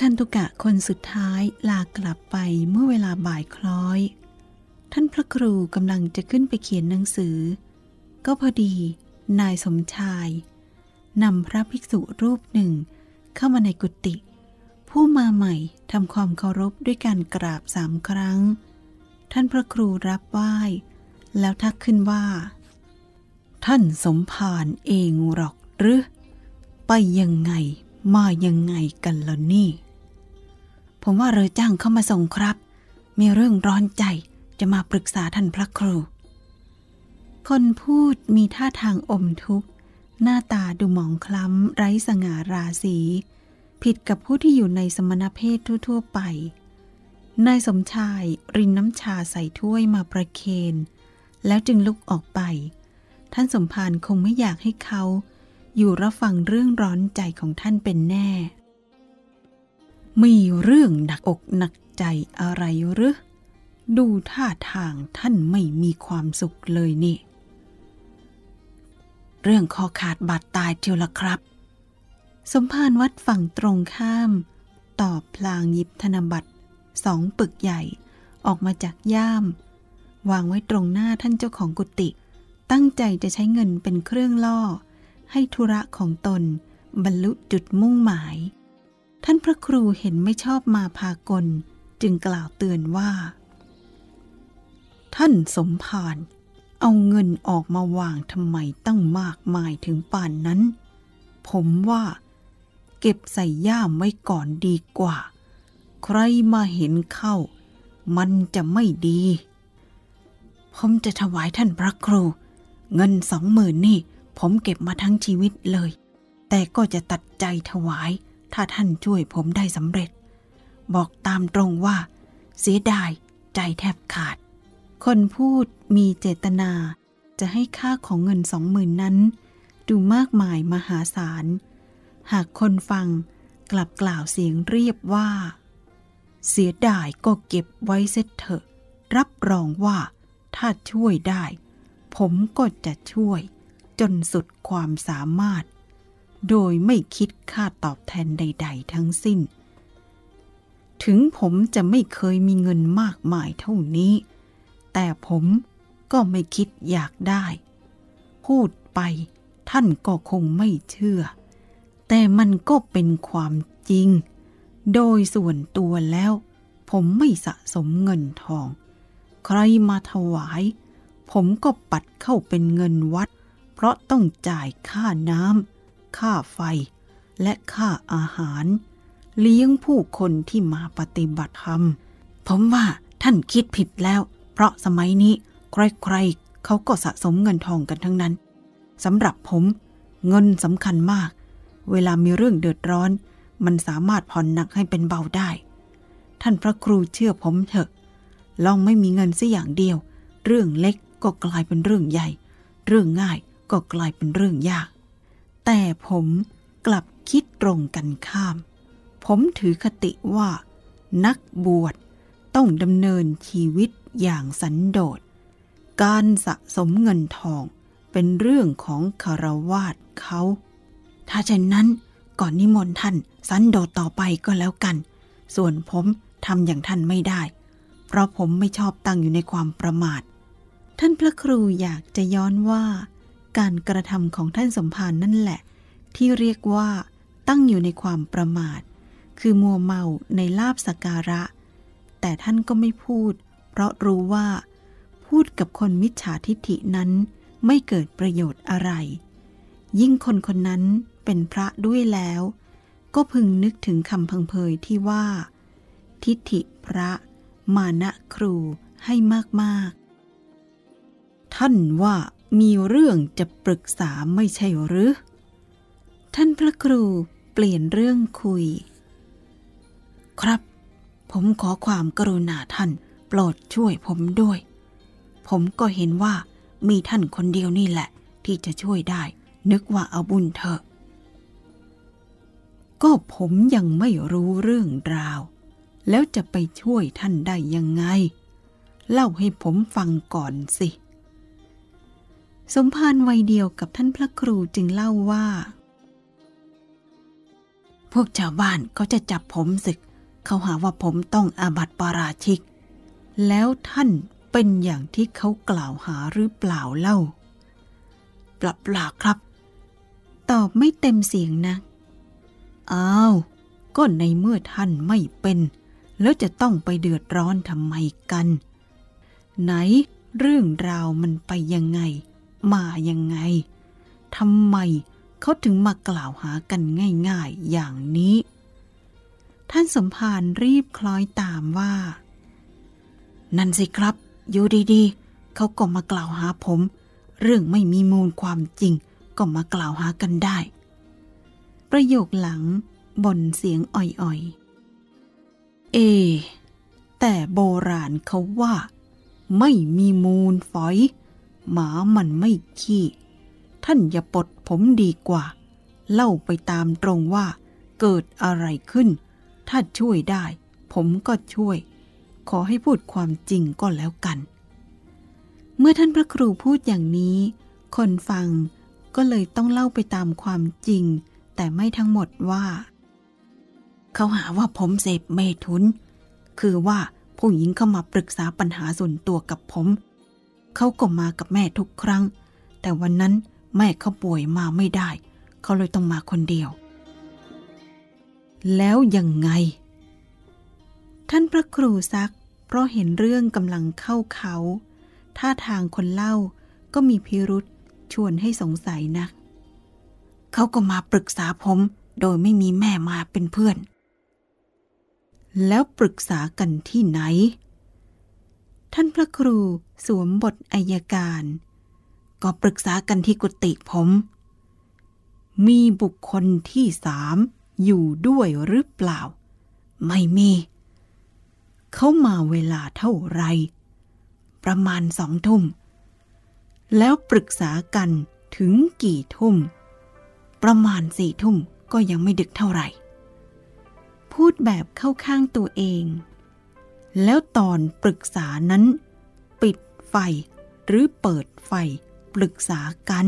คันตุกะคนสุดท้ายลากลับไปเมื่อเวลาบ่ายคล้อย ท่านพระครูกำลังจะขึ้นไปเขียนหนังสือ ก็พอดี นายสมชายนำพระภิกษุรูปหนึ่ง เข้ามาในกุฏิผู้มาใหม่ทำความเคารพด้วยการกราบสามครั้ง ท่านพระครูรับไหว้ แล้วทักขึ้นว่า ท่านสมภารเองหรอกหรือไปยังไงมายังไงกันล่ะนี่ ผมว่าเรือจ้างเข้ามาส่งครับ มีเรื่องร้อนใจจะมาปรึกษาท่านพระครู คนพูดมีท่าทางอมทุกข์ หน้าตาดูหมองคล้ำ ไร้สง่าราศี ผิดกับผู้ที่อยู่ในสมณเพศทั่ว ๆ ไป นายสมชายรินน้ำชาใส่ถ้วยมาประเคน แล้วจึงลุกออกไป ท่านสมภารคงไม่อยากให้เขา อยู่รับฟังเรื่องร้อนใจของท่านเป็นแน่ มีเรื่องหนักอกหนักใจอะไรหรือ ดูท่าทางท่านไม่มีความสุขเลยนี่ เรื่องคอขาดบาดตายเทียวละครับ สมภารวัดฝั่งตรงข้าม ตอบพลางหยิบธนบัตรสองปึกใหญ่ออกมาจากย่าม วางไว้ตรงหน้าท่านเจ้าของกุฏิตั้งใจจะใช้เงินเป็นเครื่องล่อ ให้ธุระของตนบรรลุจุดมุ่งหมาย ท่านพระครูเห็นไม่ชอบมาพากล จึงกล่าวเตือนว่า ท่านสมภารเอาเงินออกมาวางทำไมตั้งมากมายถึงป่านนั้น ผมว่า เก็บใส่ย่ามไว้ก่อนดีกว่า ใครมาเห็นเข้า มันจะไม่ดี ผมจะถวายท่านพระครู เงินสองหมื่นนี่ ผมเก็บมาทั้งชีวิตเลย แต่ก็จะตัดใจถวาย ถ้าท่านช่วยผมได้สำเร็จ บอกตามตรงว่า เสียดายใจแทบขาด คนพูดมีเจตนาจะให้ค่าของเงินสองหมื่นนั้น ดูมากมายมหาศาล หากคนฟังกลับกล่าวเสียงเรียบว่า เสียดายก็เก็บไว้เสเถอะ รับรองว่าถ้าช่วยได้ ผมก็จะช่วย จนสุดความสามารถ โดยไม่คิดค่าตอบแทนใด ๆ ทั้งสิ้น ถึงผมจะไม่เคยมีเงินมากมายเท่านี้ แต่ผมก็ไม่คิดอยากได้ พูดไปท่านก็คงไม่เชื่อ แต่มันก็เป็นความจริง โดยส่วนตัวแล้ว ผมไม่สะสมเงินทอง ใครมาถวาย ผมก็ปัดเข้าเป็นเงินวัด เพราะต้องจ่ายค่าน้ำ ค่าไฟ และค่าอาหาร เลี้ยงผู้คนที่มาปฏิบัติธรรม ผมว่าท่านคิดผิดแล้ว เพราะสมัยนี้ใครๆเขาก็สะสมเงินทองกันทั้งนั้นสำหรับผมเงินสำคัญมาก เวลามีเรื่องเดือดร้อน มันสามารถผ่อนหนักให้เป็นเบาได้ ท่านพระครูเชื่อผมเถอะ ลองไม่มีเงินสัอย่างเดียว เรื่องเล็กก็กลายเป็นเรื่องใหญ่ เรื่องง่ายก็กลายเป็นเรื่องยาก แต่ผมกลับคิดตรงกันข้าม ผมถือคติว่า นักบวชต้องดำเนินชีวิตอย่างสันโดษ การสะสมเงินทองเป็นเรื่องของคารวาสเขา ถ้าเช่นนั้นก่อนนิมนต์ท่านสันโดษต่อไปก็แล้วกัน ส่วนผมทำอย่างท่านไม่ได้ เพราะผมไม่ชอบตั้งอยู่ในความประมาท ท่านพระครูอยากจะย้อนว่า การกระทำของท่านสมภารนั่นแหละ ที่เรียกว่าตั้งอยู่ในความประมาท คือมัวเมาในลาบสการะ แต่ท่านก็ไม่พูด เพราะรู้ว่า พูดกับคนมิจฉาทิฐินั้นไม่เกิดประโยชน์อะไร ยิ่งคนคนนั้นเป็นพระด้วยแล้ว ก็พึงนึกถึงคำพังเพยที่ว่า ทิฐิพระ มานะครูให้มาก ๆ ท่านว่า มีเรื่องจะปรึกษาไม่ใช่หรือ ท่านพระครูเปลี่ยนเรื่องคุย ครับ ผมขอความกรุณาท่านโปรดช่วยผมด้วย ผมก็เห็นว่ามีท่านคนเดียวนี่แหละ ที่จะช่วยได้ นึกว่าเอาบุญเถอะ ก็ผมยังไม่รู้เรื่องราว แล้วจะไปช่วยท่านได้ยังไง เล่าให้ผมฟังก่อนสิ สมภารวัยเดียวกับท่านพระครูจึงเล่าว่าผวกชาวบ้านเขาจะจับผมศึก เขาหาว่าผมต้องอาบัติปาราชิก แล้วท่านเป็นอย่างที่เขากล่าวหาหรือเปล่าเล่าเปล่าปล่าครับ ตอบไม่เต็มเสียงนะ อ้าว ก็ในเมื่อท่านไม่เป็น แล้วจะต้องไปเดือดร้อนทำไมกัน ไหนเรื่องราวมันไปยังไง มายังไงทำไมเขาถึงมากล่าวหากันง่ายๆอย่างนี้ ท่านสมภารรีบคล้อยตามว่า นั่นสิครับ อยู่ดีๆ เขาก็มากล่าวหาผม เรื่องไม่มีมูลความจริง ก็มากล่าวหากันได้ ประโยคหลังบ่นเสียงอ่อยๆ เอ แต่โบราณเขาว่า ไม่มีมูลฝอย หมามันไม่ขี้ ท่านอย่าปลดผมดีกว่า เล่าไปตามตรงว่าเกิดอะไรขึ้น ถ้าช่วยได้ ผมก็ช่วย ขอให้พูดความจริงก็แล้วกัน เมื่อท่านพระครูพูดอย่างนี้ คนฟังก็เลยต้องเล่าไปตามความจริง แต่ไม่ทั้งหมดว่า เขาหาว่าผมเสพเมทุน คือว่าผู้หญิงเข้ามาปรึกษาปัญหาส่วนตัวกับผม เขาก็มากับแม่ทุกครั้ง แต่วันนั้นแม่เขาป่วยมาไม่ได้ เขาเลยต้องมาคนเดียว แล้วยังไง ท่านพระครูซัก เพราะเห็นเรื่องกำลังเข้าเขา ท่าทางคนเล่าก็มีพิรุษชวนให้สงสัยนัก เขาก็มาปรึกษาผม โดยไม่มีแม่มาเป็นเพื่อน แล้วปรึกษากันที่ไหน ท่านพระครูสวมบทอายการ ก็ปรึกษากันที่กุฏิผม มีบุคคลที่สามอยู่ด้วยหรือเปล่า ไม่มี เขามาเวลาเท่าไร ประมาณสองทุ่ม แล้วปรึกษากันถึงกี่ทุ่ม ประมาณสี่ทุ่มก็ยังไม่ดึกเท่าไหร่ พูดแบบเข้าข้างตัวเอง แล้วตอนปรึกษานั้น ปิดไฟ หรือเปิดไฟ ปรึกษากัน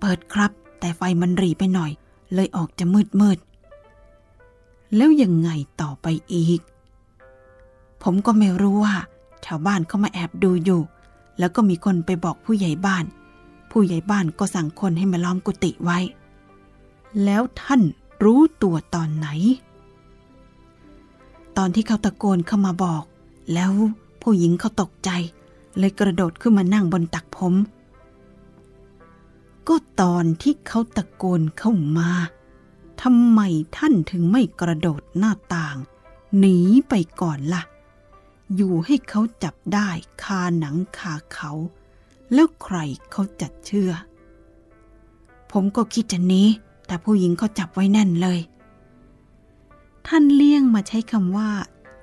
เปิดครับ แต่ไฟมันรีไปหน่อย เลยออกจะมืดมืด แล้วยังไงต่อไปอีก ผมก็ไม่รู้ว่า ชาวบ้านเขามาแอบดูอยู่ แล้วก็มีคนไปบอกผู้ใหญ่บ้าน ผู้ใหญ่บ้านก็สั่งคนให้มาล้อมกุฏิไว้ แล้วท่านรู้ตัวตอนไหน ตอนที่เขาตะโกนเข้ามาบอก แล้วผู้หญิงเขาตกใจ เลยกระโดดขึ้นมานั่งบนตักผม ก็ตอนที่เขาตะโกนเข้ามาทำไมท่านถึงไม่กระโดดหน้าต่าง หนีไปก่อนละ่ะ อยู่ให้เขาจับได้คาหนังคาเขา แล้วใครเขาจะเชื่อ ผมก็คิดจะหนี้ แต่ผู้หญิงเขาจับไว้แน่นเลย ท่านเลี่ยงมาใช้คำว่า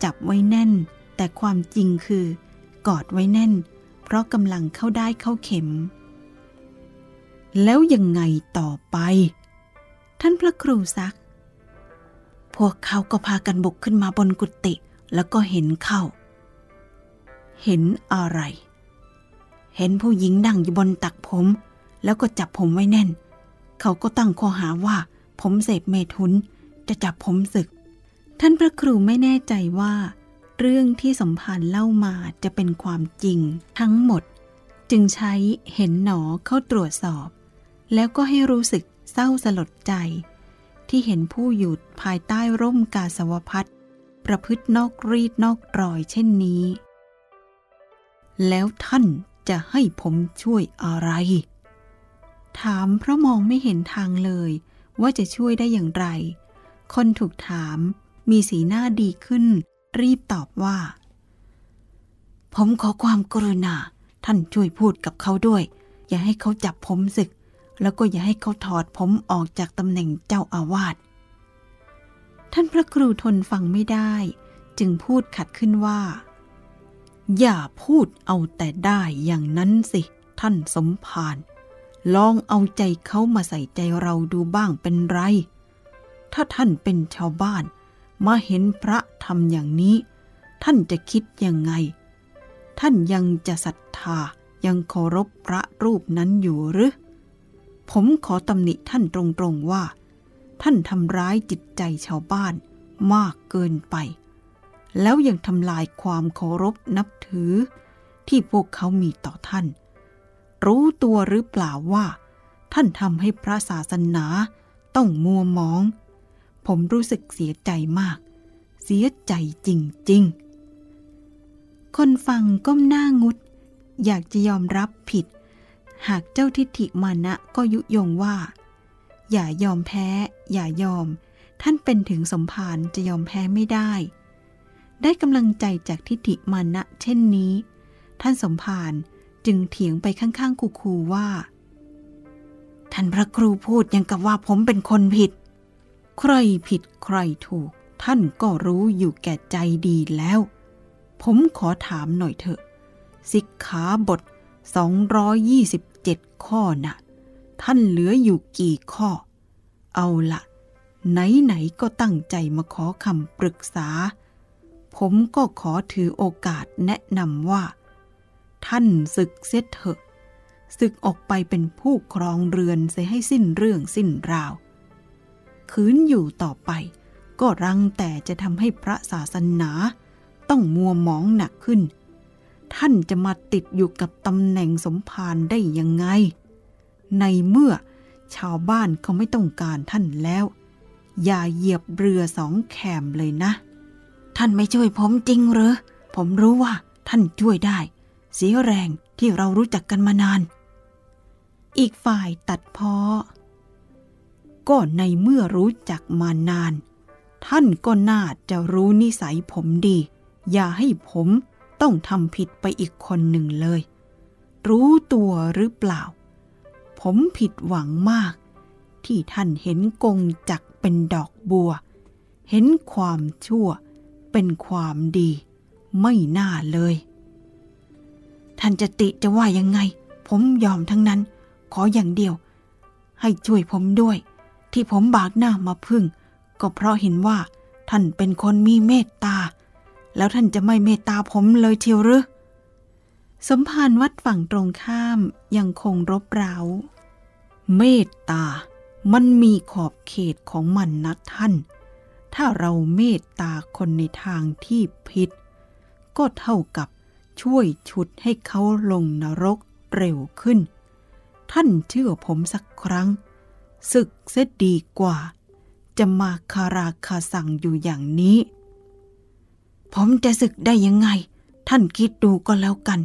จับไว้แน่น แต่ความจริงคือ กอดไว้แน่น เพราะกำลังเข้าได้เข้าเข็ม แล้วยังไงต่อไป ท่านพระครูซัก พวกเขาก็พากันบุกขึ้นมาบนกุฏิแล้วก็เห็นเข้า เห็นอะไร เห็นผู้หญิงนั่งอยู่บนตักผม แล้วก็จับผมไว้แน่น เขาก็ตั้งข้อหาว่า ผมเสพเมทุนจะจับผมศึก ท่านพระครูไม่แน่ใจว่า เรื่องที่สมภารเล่ามาจะเป็นความจริงทั้งหมด จึงใช้เห็นหนอเข้าตรวจสอบ แล้วก็ให้รู้สึกเศร้าสลดใจ ที่เห็นผู้อยู่ภายใต้ร่มกาสาวพัดประพฤตินอกรีดนอกรอยเช่นนี้ แล้วท่านจะให้ผมช่วยอะไร ถามเพราะมองไม่เห็นทางเลย ว่าจะช่วยได้อย่างไร คนถูกถาม มีสีหน้าดีขึ้น รีบตอบว่า ผมขอความกรุณา ท่านช่วยพูดกับเขาด้วย อย่าให้เขาจับผมศึก แล้วก็อย่าให้เขาถอดผมออกจากตำแหน่งเจ้าอาวาสท่านพระครูทนฟังไม่ได้ จึงพูดขัดขึ้นว่า อย่าพูดเอาแต่ได้อย่างนั้นสิ ท่านสมภารลองเอาใจเขามาใส่ใจเราดูบ้างเป็นไร ถ้าท่านเป็นชาวบ้าน มาเห็นพระทำอย่างนี้ ท่านจะคิดยังไง ท่านยังจะศรัทธายังเคารพพระรูปนั้นอยู่หรือ ผมขอตำหนิท่านตรงๆว่า ท่านทำร้ายจิตใจชาวบ้านมากเกินไป แล้วยังทำลายความเคารพนับถือ ที่พวกเขามีต่อท่าน รู้ตัวหรือเปล่าว่า ท่านทำให้พระศาสนาต้องมัวมอง ผมรู้สึกเสียใจมาก เสียใจจริงๆ คนฟังก้มหน้างุด อยากจะยอมรับผิด หากเจ้าทิฏฐิมานะก็ยุยงว่า อย่ายอมแพ้ อย่ายอม ท่านเป็นถึงสมภารจะยอมแพ้ไม่ได้ ได้กำลังใจจากทิฏฐิมานะเช่นนี้ ท่านสมภารจึงเถียงไปข้างๆคูๆว่า ท่านพระครูพูดยังกับว่าผมเป็นคนผิด ใครผิดใครถูก ท่านก็รู้อยู่แก่ใจดีแล้ว ผมขอถามหน่อยเถอะ สิกขาบท 227 ข้อนะ่ะ ท่านเหลืออยู่กี่ข้อ เอาละไหนๆก็ตั้งใจมาขอคำปรึกษา ผมก็ขอถือโอกาสแนะนำว่า ท่านศึกเสียเถอะศึกออกไปเป็นผู้ครองเรือนเสียให้สิ้นเรื่องสิ้นราว คืนอยู่ต่อไป ก็รังแต่จะทำให้พระศาสนา ต้องมัวหมองหนักขึ้น ท่านจะมาติดอยู่กับตำแหน่งสมภารได้ยังไง ในเมื่อชาวบ้านเขาไม่ต้องการท่านแล้ว อย่าเหยียบเรือสองแคมเลยนะ ท่านไม่ช่วยผมจริงหรือ ผมรู้ว่าท่านช่วยได้ เสียแรงที่เรารู้จักกันมานาน อีกฝ่ายตัดพ้อ ก็ในเมื่อรู้จักมานาน ท่านก็น่าจะรู้นิสัยผมดี อย่าให้ผมต้องทำผิดไปอีกคนหนึ่งเลย รู้ตัวหรือเปล่า ผมผิดหวังมาก ที่ท่านเห็นกงจักเป็นดอกบัว เห็นความชั่วเป็นความดี ไม่น่าเลย ท่านจะติจะว่ายังไง ผมยอมทั้งนั้น ขออย่างเดียว ให้ช่วยผมด้วย ที่ผมบากหน้ามาพึ่ง ก็เพราะเห็นว่า ท่านเป็นคนมีเมตตา แล้วท่านจะไม่เมตตาผมเลยเชียวหรือสมภารวัดฝั่งตรงข้ามยังคงรบเร้า เมตตา มันมีขอบเขตของมันนะท่าน ถ้าเราเมตตาคนในทางที่ผิด ก็เท่ากับช่วยฉุดให้เขาลงนรกเร็วขึ้น ท่านเชื่อผมสักครั้ง ศึกเสียดีกว่า จะมาคาราคาสั่งอยู่อย่างนี้ ผมจะศึกได้ยังไง ท่านคิดดูก็แล้วกัน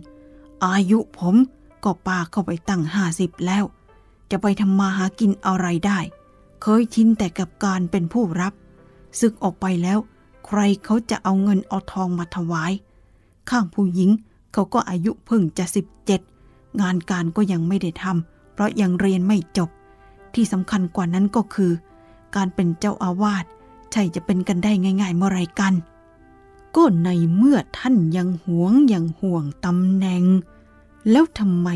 อายุผมก็ปาเข้าไปตั้งห้าสิบแล้ว จะไปทำมาหากินอะไรได้ เคยชินแต่กับการเป็นผู้รับ ศึกออกไปแล้ว ใครเขาจะเอาเงินเอาทองมาถวาย ข้างผู้หญิงเขาก็อายุเพิ่งจะสิบเจ็ดงานการก็ยังไม่ได้ทำเพราะยังเรียนไม่จบ ที่สำคัญกว่านั้นก็คือ การเป็นเจ้าอาวาสใช่จะเป็นกันได้ง่ายๆเมื่อไรกันก็ในเมื่อท่านยังหวงยังห่วงตำแหน่ง แล้วทำไม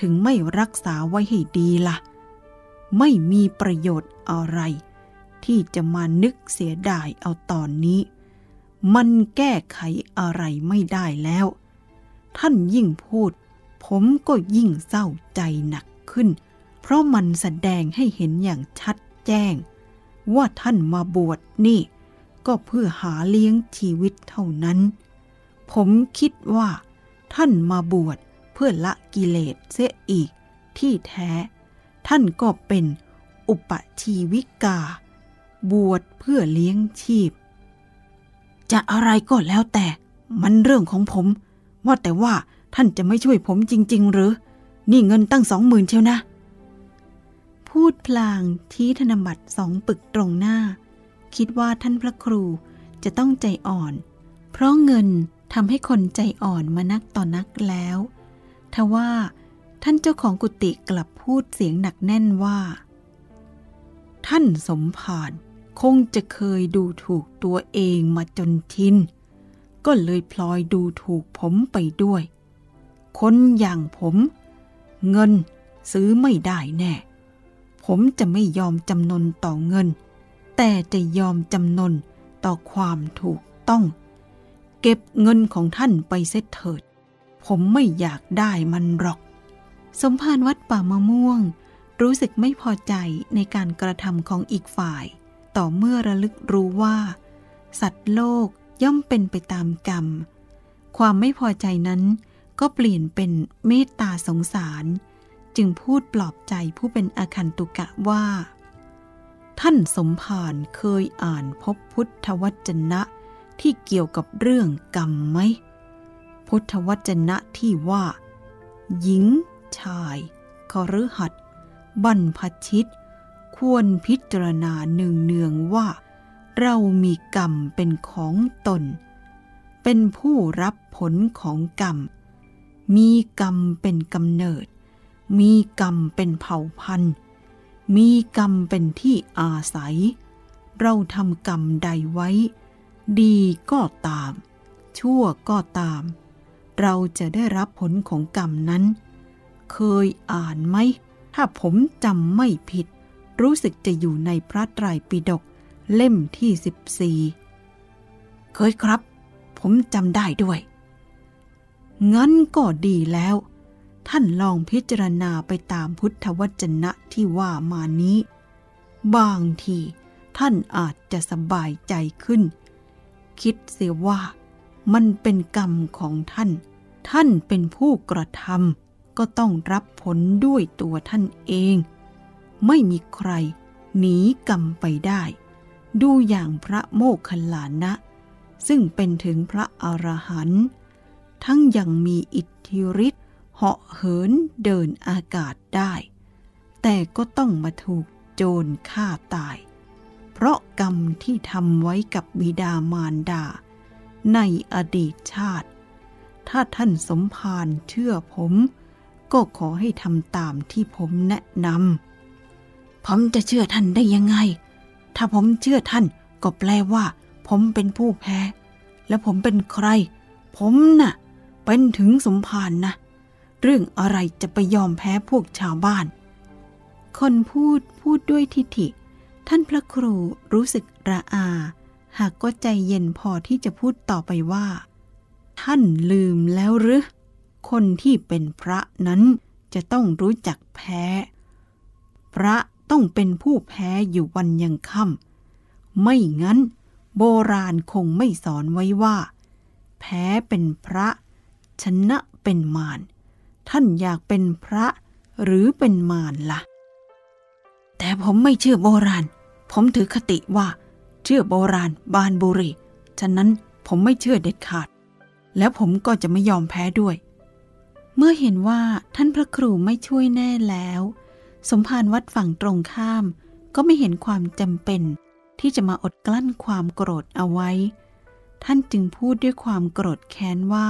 ถึงไม่รักษาไว้ให้ดีละ่ะ ไม่มีประโยชน์อะไร ที่จะมานึกเสียดายเอาตอนนี้ มันแก้ไขอะไรไม่ได้แล้ว ท่านยิ่งพูด ผมก็ยิ่งเศร้าใจหนักขึ้น เพราะมันแสดงให้เห็นอย่างชัดแจ้ง ว่าท่านมาบวชนี่ ก็เพื่อหาเลี้ยงชีวิตเท่านั้น ผมคิดว่า ท่านมาบวชเพื่อละกิเลสเสียอีก ที่แท้ ท่านก็เป็นอุปชีวิกา บวชเพื่อเลี้ยงชีพ จะอะไรก็แล้วแต่มันเรื่องของผม ว่าแต่ว่าท่านจะไม่ช่วยผมจริง ๆ หรือ นี่เงินตั้งสองหมื่นเชียวนะ พูดพลางที่ธนบัตรสองปึกตรงหน้า คิดว่าท่านพระครูจะต้องใจอ่อน เพราะเงินทำให้คนใจอ่อนมานักต่อนักแล้วทว่าท่านเจ้าของกุฏิกลับพูดเสียงหนักแน่นว่า ท่านสมภารคงจะเคยดูถูกตัวเองมาจนชินก็เลยพลอยดูถูกผมไปด้วย คนอย่างผม เงินซื้อไม่ได้แน่ ผมจะไม่ยอมจำนนต่อเงิน แต่จะยอมจำนนต่อความถูกต้อง เก็บเงินของท่านไปเสเถิด ผมไม่อยากได้มันหรอก สมภารวัดป่ามะม่วง รู้สึกไม่พอใจในการกระทำของอีกฝ่าย ต่อเมื่อระลึกรู้ว่า สัตว์โลกย่อมเป็นไปตามกรรม ความไม่พอใจนั้นก็เปลี่ยนเป็นเมตตาสงสาร จึงพูดปลอบใจผู้เป็นอาคันตุกะว่า ท่านสมภารเคยอ่านพบพุทธวจนะที่เกี่ยวกับเรื่องกรรมไหม พุทธวจนะที่ว่า หญิง ชายคฤหัสบรรพชิต ควรพิจารณาเนืองๆว่า เรามีกรรมเป็นของตน เป็นผู้รับผลของกรรม มีกรรมเป็นกำเนิด มีกรรมเป็นเผ่าพันธุ์ มีกรรมเป็นที่อาศัย เราทำกรรมใดไว้ ดีก็ตาม ชั่วก็ตาม เราจะได้รับผลของกรรมนั้น เคยอ่านไหม ถ้าผมจำไม่ผิด รู้สึกจะอยู่ในพระไตรปิฎกเล่มที่14เคยครับ ผมจำได้ด้วย งั้นก็ดีแล้ว ท่านลองพิจารณาไปตามพุทธวจนะที่ว่ามานี้ บางทีท่านอาจจะสบายใจขึ้น คิดเสียว่ามันเป็นกรรมของท่าน ท่านเป็นผู้กระทำก็ต้องรับผลด้วยตัวท่านเอง ไม่มีใครหนีกรรมไปได้ ดูอย่างพระโมคคัลลานะ ซึ่งเป็นถึงพระอรหันต์ทั้งยังมีอิทธิฤทธิ เหาะเหินเดินอากาศได้ แต่ก็ต้องมาถูกโจรฆ่าตาย เพราะกรรมที่ทำไว้กับบิดามารดา ในอดีตชาติ ถ้าท่านสมภารเชื่อผม ก็ขอให้ทำตามที่ผมแนะนำผมจะเชื่อท่านได้ยังไง ถ้าผมเชื่อท่านก็แปลว่า ผมเป็นผู้แพ้ และผมเป็นใคร ผมน่ะ เป็นถึงสมภารนะ เรื่องอะไรจะไปยอมแพ้พวกชาวบ้าน คนพูดพูดด้วยทิฐิ ท่านพระครูรู้สึกระอา หากก็ใจเย็นพอที่จะพูดต่อไปว่า ท่านลืมแล้วหรือ คนที่เป็นพระนั้นจะต้องรู้จักแพ้ พระต้องเป็นผู้แพ้อยู่วันยังค่ำไม่งั้น โบราณคงไม่สอนไว้ว่า แพ้เป็นพระ ชนะเป็นมาร ท่านอยากเป็นพระหรือเป็นมารละ่ะ แต่ผมไม่เชื่อโบราณ ผมถือคติว่า เชื่อโบราณบานบุรี ฉะนั้นผมไม่เชื่อเด็ดขาด แล้วผมก็จะไม่ยอมแพ้ด้วย เมื่อเห็นว่าท่านพระครูไม่ช่วยแน่แล้ว สมภารวัดฝั่งตรงข้าม ก็ไม่เห็นความจำเป็น ที่จะมาอดกลั้นความโกรธเอาไว้ ท่านจึงพูดด้วยความโกรธแค้นว่า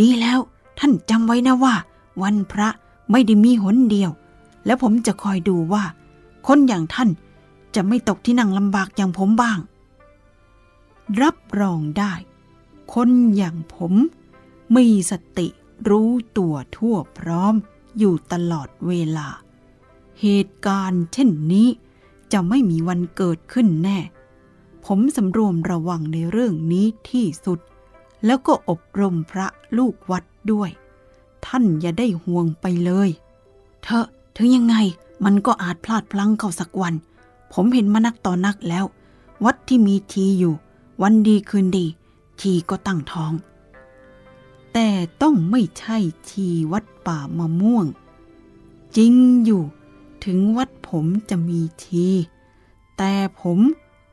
ดีแล้ว ท่านจำไว้นะว่า วันพระไม่ได้มีหนเดียว แล้วผมจะคอยดูว่า คนอย่างท่านจะไม่ตกที่นั่งลำบากอย่างผมบ้าง รับรองได้ คนอย่างผม มีสติรู้ตัวทั่วพร้อมอยู่ตลอดเวลา เหตุการณ์เช่นนี้จะไม่มีวันเกิดขึ้นแน่ ผมสำรวมระวังในเรื่องนี้ที่สุด แล้วก็อบรมพระลูกวัด ด้วย ท่านอย่าได้ห่วงไปเลยเถอะถึงยังไงมันก็อาจพลาดพลั้งเข้าสักวัน ผมเห็นมานักต่อนักแล้ว วัดที่มีทีอยู่ วันดีคืนดี ทีก็ตั้งท้อง แต่ต้องไม่ใช่ทีวัดป่ามะม่วง จริงอยู่ ถึงวัดผมจะมีที แต่ผม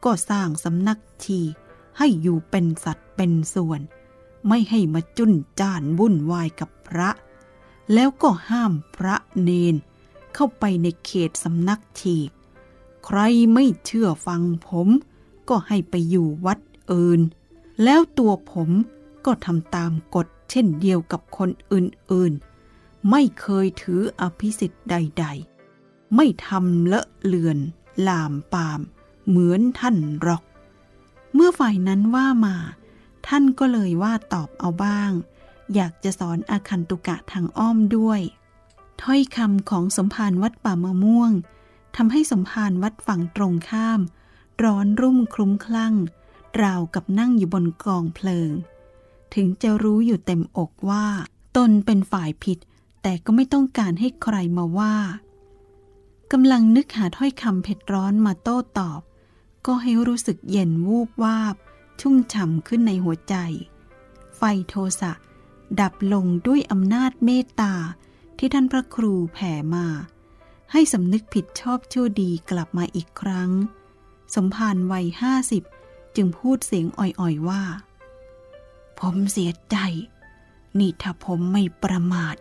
ก็สร้างสำนักทีให้อยู่เป็นสัตว์เป็นส่วน ไม่ให้มาจุนจ้านวุ่นวายกับพระ แล้วก็ห้ามพระเนน เข้าไปในเขตสำนักทีใครไม่เชื่อฟังผม ก็ให้ไปอยู่วัดอื่น แล้วตัวผมก็ทำตามกฎเช่นเดียวกับคนอื่นๆ ไม่เคยถืออภิสิทธิ์ใด ๆ ไม่ทำเลอะเลือน ลามปาม เหมือนท่านหรอก เมื่อฝ่ายนั้นว่ามา ท่านก็เลยว่าตอบเอาบ้าง อยากจะสอนอาคันตุกะทางอ้อมด้วย ถ้อยคำของสมภารวัดป่ามะม่วงทำให้สมภารวัดฝั่งตรงข้าม ร้อนรุ่มคลุ้มคลั่ง ราวกับนั่งอยู่บนกองเพลิง ถึงจะรู้อยู่เต็มอกว่า ตนเป็นฝ่ายผิด แต่ก็ไม่ต้องการให้ใครมาว่ากำลังนึกหาถ้อยคำเผ็ดร้อนมาโต้ตอบ ก็ให้รู้สึกเย็นวูบวาบ ชุ่มฉ่ำขึ้นในหัวใจ ไฟโทสะดับลงด้วยอำนาจเมตตาที่ท่านพระครูแผ่มา ให้สำนึกผิดชอบชั่วดีกลับมาอีกครั้ง สมภารวัยห้าสิบจึงพูดเสียงอ่อยๆว่า ผมเสียใจ นี่ถ้าผมไม่ประมาท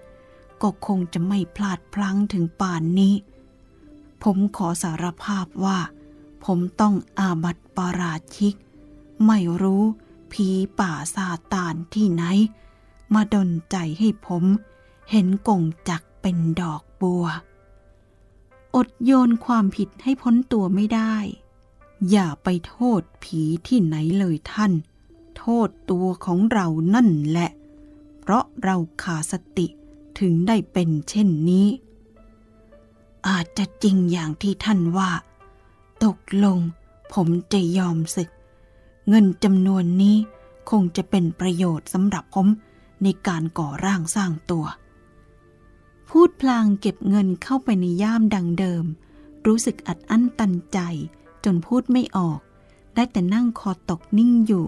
ก็คงจะไม่พลาดพลั้งถึงป่านนี้ ผมขอสารภาพว่า ผมต้องอาบัติปาราชิก ไม่รู้ผีป่าซาตานที่ไหน มาดนใจให้ผมเห็นกงจักเป็นดอกบัว อดโยนความผิดให้พ้นตัวไม่ได้ อย่าไปโทษผีที่ไหนเลยท่าน โทษตัวของเรานั่นแหละ เพราะเราขาดสติถึงได้เป็นเช่นนี้ อาจจะจริงอย่างที่ท่านว่า ตกลงผมจะยอมศึก เงินจำนวนนี้คงจะเป็นประโยชน์สำหรับผมในการก่อร่างสร้างตัว พูดพลางเก็บเงินเข้าไปในย่ามดังเดิม รู้สึกอัดอั้นตันใจ จนพูดไม่ออก ได้แต่นั่งคอตกนิ่งอยู่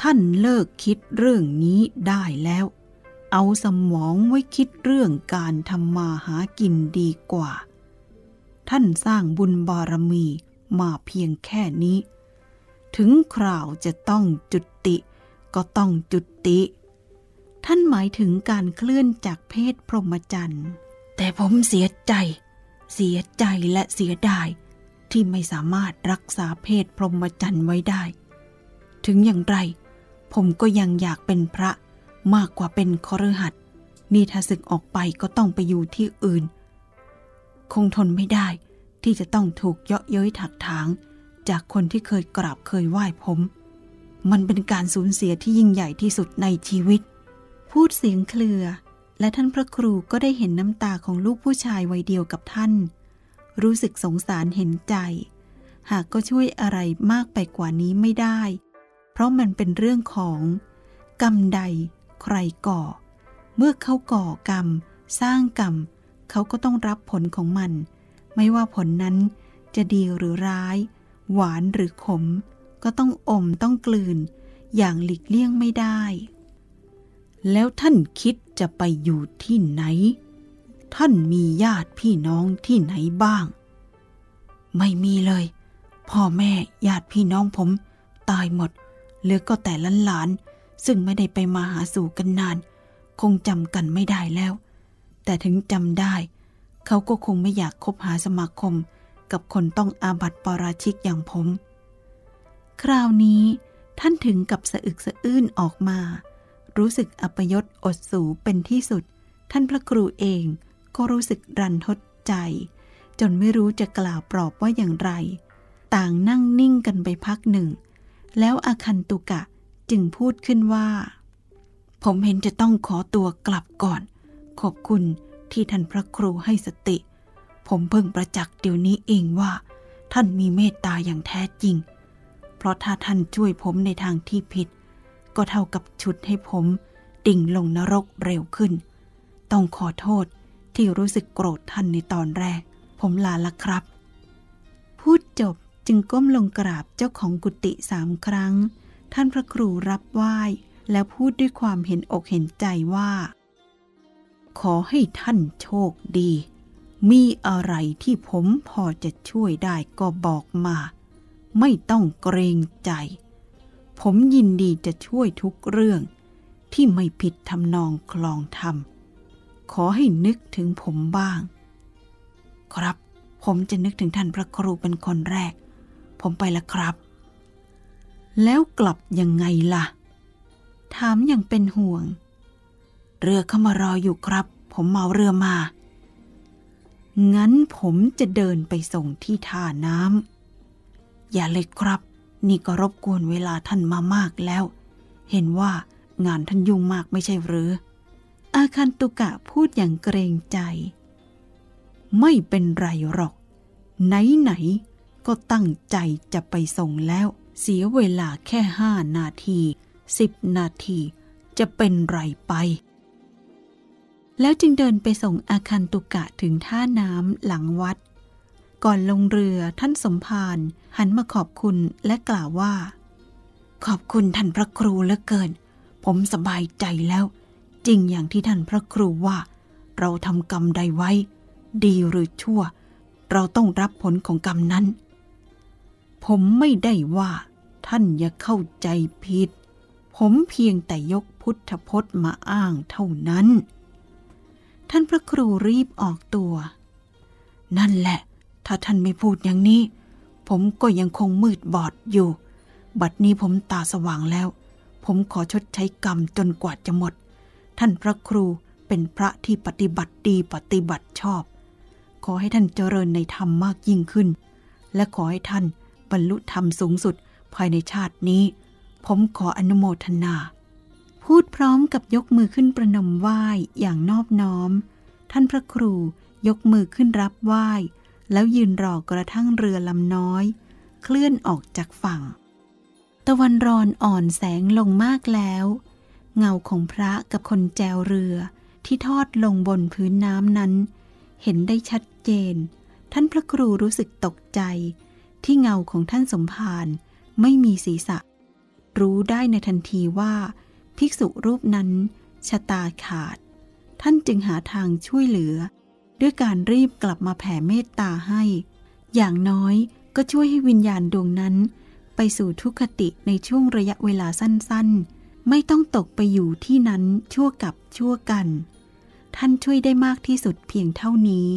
ท่านเลิกคิดเรื่องนี้ได้แล้ว เอาสมองไว้คิดเรื่องการทำมาหากินดีกว่า ท่านสร้างบุญบารมีมาเพียงแค่นี้ ถึงคราวจะต้องจุติ ก็ต้องจุติ ท่านหมายถึงการเคลื่อนจากเพศพรหมจรรย์แต่ผมเสียใจ เสียใจและเสียดาย ที่ไม่สามารถรักษาเพศพรหมจรรย์ไว้ได้ ถึงอย่างไร ผมก็ยังอยากเป็นพระมากกว่าเป็นคฤหัสถ์นี่ถ้าศึกออกไปก็ต้องไปอยู่ที่อื่น คงทนไม่ได้ที่จะต้องถูกเยาะเย้ยถักถาง จากคนที่เคยกราบเคยไหว้ผม มันเป็นการสูญเสียที่ยิ่งใหญ่ที่สุดในชีวิต พูดเสียงเคลือ และท่านพระครูก็ได้เห็นน้ำตาของลูกผู้ชายวัยเดียวกับท่าน รู้สึกสงสารเห็นใจ หากก็ช่วยอะไรมากไปกว่านี้ไม่ได้ เพราะมันเป็นเรื่องของ กรรมใด ใครก่อ เมื่อเขาก่อกรรม สร้างกรรม เขาก็ต้องรับผลของมัน ไม่ว่าผลนั้นจะดีหรือร้าย หวานหรือขม ก็ต้องอมต้องกลืน อย่างหลีกเลี่ยงไม่ได้ แล้วท่านคิดจะไปอยู่ที่ไหน ท่านมีญาติพี่น้องที่ไหนบ้าง ไม่มีเลย พ่อแม่ญาติพี่น้องผม ตายหมดเหลือก็แต่หลานๆซึ่งไม่ได้ไปมาหาสู่กันนาน คงจำกันไม่ได้แล้ว แต่ถึงจำได้ เขาก็คงไม่อยากคบหาสมาคม กับคนต้องอาบัติปราชิกอย่างผม คราวนี้ท่านถึงกับสะอึกสะอื้นออกมา รู้สึกอัปยศอดสูเป็นที่สุด ท่านพระครูเองก็รู้สึกรันทดใจ จนไม่รู้จะกล่าวปลอบว่าอย่างไร ต่างนั่งนิ่งกันไปพักหนึ่ง แล้วอาคันตุกะจึงพูดขึ้นว่า ผมเห็นจะต้องขอตัวกลับก่อน ขอบคุณที่ท่านพระครูให้สติ ผมเพิ่งประจักษ์เดี๋ยวนี้เองว่า ท่านมีเมตตาอย่างแท้จริง เพราะถ้าท่านช่วยผมในทางที่ผิด ก็เท่ากับชุดให้ผมดิ่งลงนรกเร็วขึ้น ต้องขอโทษที่รู้สึกโกรธท่านในตอนแรก ผมลาละครับ พูดจบจึงก้มลงกราบเจ้าของกุฏิสามครั้ง ท่านพระครูรับไหว้ แล้วพูดด้วยความเห็นอกเห็นใจว่า ขอให้ท่านโชคดี มีอะไรที่ผมพอจะช่วยได้ก็บอกมา ไม่ต้องเกรงใจ ผมยินดีจะช่วยทุกเรื่อง ที่ไม่ผิดทำนองคลองธรรม ขอให้นึกถึงผมบ้าง ครับ ผมจะนึกถึงท่านพระครูเป็นคนแรก ผมไปแล้วครับ แล้วกลับยังไงล่ะ ถามอย่างเป็นห่วง เรือเข้ามารออยู่ครับ ผมเมาเรือมา งั้นผมจะเดินไปส่งที่ท่าน้ำ อย่าเลยครับ นี่ก็รบกวนเวลาท่านมามากแล้ว เห็นว่างานท่านยุ่งมากไม่ใช่หรือ อาคันตุกะพูดอย่างเกรงใจ ไม่เป็นไรหรอก ไหนไหนๆก็ตั้งใจจะไปส่งแล้ว เสียเวลาแค่ห้านาทีสิบนาทีจะเป็นไรไป แล้วจึงเดินไปส่งอาคันตุกะถึงท่าน้ำหลังวัด ก่อนลงเรือท่านสมภารหันมาขอบคุณและกล่าวว่า ขอบคุณท่านพระครูเหลือเกิน ผมสบายใจแล้ว จริงอย่างที่ท่านพระครูว่า เราทำกรรมใดไว้ ดีหรือชั่ว เราต้องรับผลของกรรมนั้น ผมไม่ได้ว่า ท่านอย่าเข้าใจผิด ผมเพียงแต่ยกพุทธพจน์มาอ้างเท่านั้น ท่านพระครูรีบออกตัว นั่นแหละ ถ้าท่านไม่พูดอย่างนี้ ผมก็ยังคงมืดบอดอยู่ บัดนี้ผมตาสว่างแล้ว ผมขอชดใช้กรรมจนกว่าจะหมด ท่านพระครูเป็นพระที่ปฏิบัติดีปฏิบัติชอบ ขอให้ท่านเจริญในธรรมมากยิ่งขึ้น และขอให้ท่านบรรลุธรรมสูงสุดภายในชาตินี้ ผมขออนุโมทนา พูดพร้อมกับยกมือขึ้นประนมไหว้อย่างนอบน้อม ท่านพระครูยกมือขึ้นรับไหว้ แล้วยืนรอกระทั่งเรือลำน้อย เคลื่อนออกจากฝั่ง ตะวันรอนอ่อนแสงลงมากแล้ว เงาของพระกับคนแจวเรือที่ทอดลงบนพื้นน้ำนั้น เห็นได้ชัดเจน ท่านพระครูรู้สึกตกใจ ที่เงาของท่านสมภารไม่มีศีรษะ รู้ได้ในทันทีว่า ภิกษุรูปนั้น ชะตาขาด ท่านจึงหาทางช่วยเหลือ ด้วยการรีบกลับมาแผ่เมตตาให้ อย่างน้อยก็ช่วยให้วิญญาณดวงนั้น ไปสู่ทุกขติในช่วงระยะเวลาสั้นๆ ไม่ต้องตกไปอยู่ที่นั้นชั่วกับชั่วกัน ท่านช่วยได้มากที่สุดเพียงเท่านี้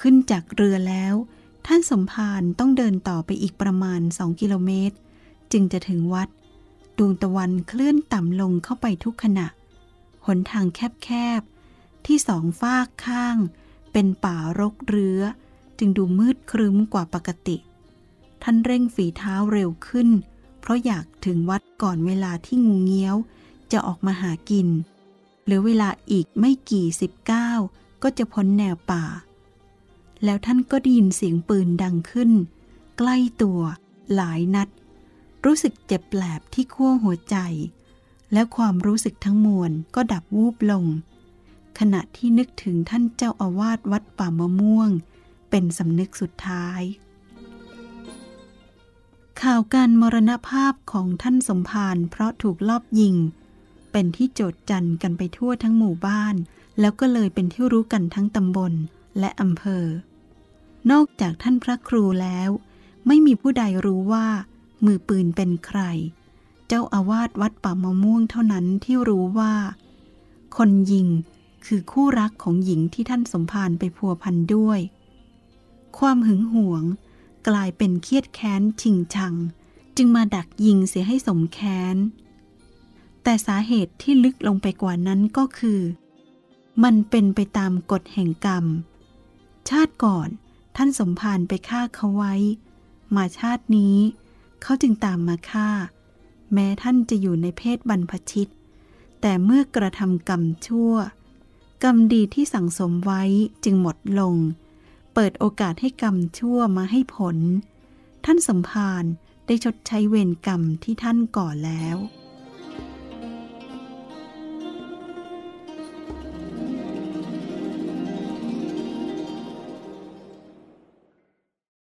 ขึ้นจากเรือแล้ว ท่านสมภารต้องเดินต่อไปอีกประมาณสองกิโลเมตร จึงจะถึงวัด ดวงตะวันเคลื่อนต่ำลงเข้าไปทุกขณะ หนทางแคบๆ ที่สองฟากข้าง เป็นป่ารกเรื้อ จึงดูมืดครึ้มกว่าปกติ ท่านเร่งฝีเท้าเร็วขึ้น เพราะอยากถึงวัดก่อนเวลาที่งูเงี้ยว จะออกมาหากิน เหลือเวลาอีกไม่กี่สิบเก้าก็จะพ้นแนวป่า แล้วท่านก็ได้ยินเสียงปืนดังขึ้น ใกล้ตัวหลายนัด รู้สึกเจ็บแปลบที่ขั้วหัวใจ และความรู้สึกทั้งมวลก็ดับวูบลง ขณะที่นึกถึงท่านเจ้าอาวาสวัดป่ามะม่วง เป็นสำนึกสุดท้าย ข่าวการมรณภาพของท่านสมภารเพราะถูกลอบยิง เป็นที่โจดจันกันไปทั่วทั้งหมู่บ้าน แล้วก็เลยเป็นที่รู้กันทั้งตำบลและอำเภอ นอกจากท่านพระครูแล้ว ไม่มีผู้ใดรู้ว่า มือปืนเป็นใคร เจ้าอาวาสวัดป่ามะม่วงเท่านั้นที่รู้ว่า คนยิงคือคู่รักของหญิงที่ท่านสมภารไปพัวพันด้วย ความหึงหวงกลายเป็นเครียดแค้นชิงชัง จึงมาดักยิงเสียให้สมแค้น แต่สาเหตุที่ลึกลงไปกว่านั้นก็คือ มันเป็นไปตามกฎแห่งกรรม ชาติก่อนท่านสมภารไปฆ่าเขาไว้ มาชาตินี้ เขาจึงตามมาฆ่า แม้ท่านจะอยู่ในเพศบรรพชิต แต่เมื่อกระทำกรรมชั่ว กรรมดีที่สั่งสมไว้จึงหมดลง เปิดโอกาสให้กรรมชั่วมาให้ผล ท่านสมภารได้ชดใช้เวรกรรมที่ท่านก่อแล้ว